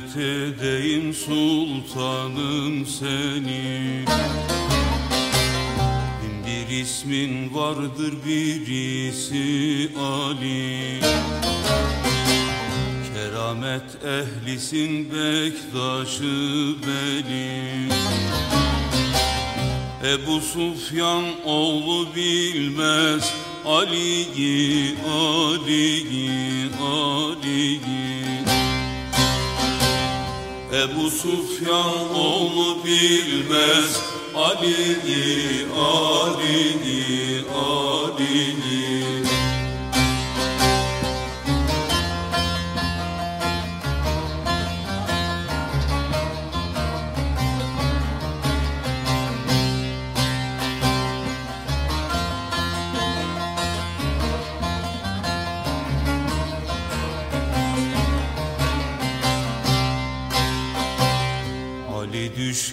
Hürmet sultanım seni. Bir ismin vardır birisi Ali. Keramet ehlisin bektaşı benim Ebu Sufyan oğlu bilmez Ali'yi, Ali'yi, Ali'yi Ebu Sufyan oğlu bilmez. Ali'yi, Ali'yi, Ali'yi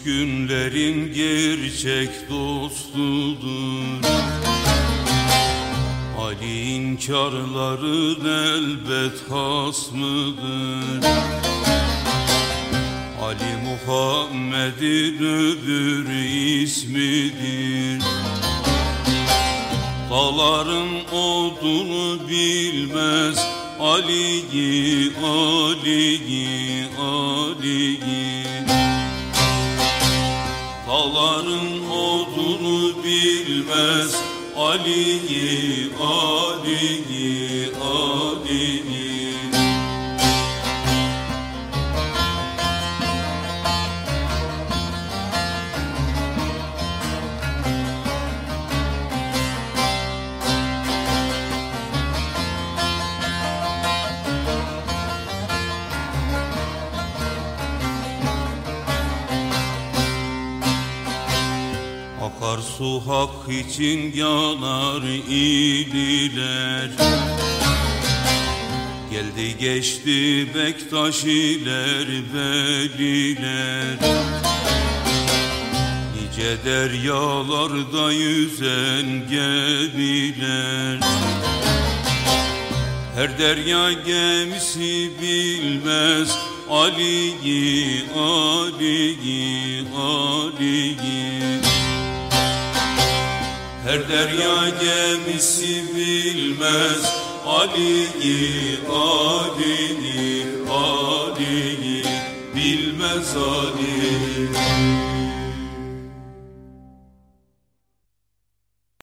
Ali düşkünlerin gerçek dostudur. Ali inkarların elbet hasmıdır Ali Muhammed'in öbür ismidir. Dağların odunu bilmez Ali'yi, Ali'yi, Ali'yi Dağların odunu bilmez Ali'yi, Ali'yi, Akarsu hak için yanar ililer Geldi geçti Bektaş iler veliler. Nice deryalarda yüzen gemiler. Her derya gemisi bilmez Ali'yi, Ali'yi, Ali'yi her derya gemisi bilmez Ali'yi, Ali'yi, Ali'yi Bilmez Ali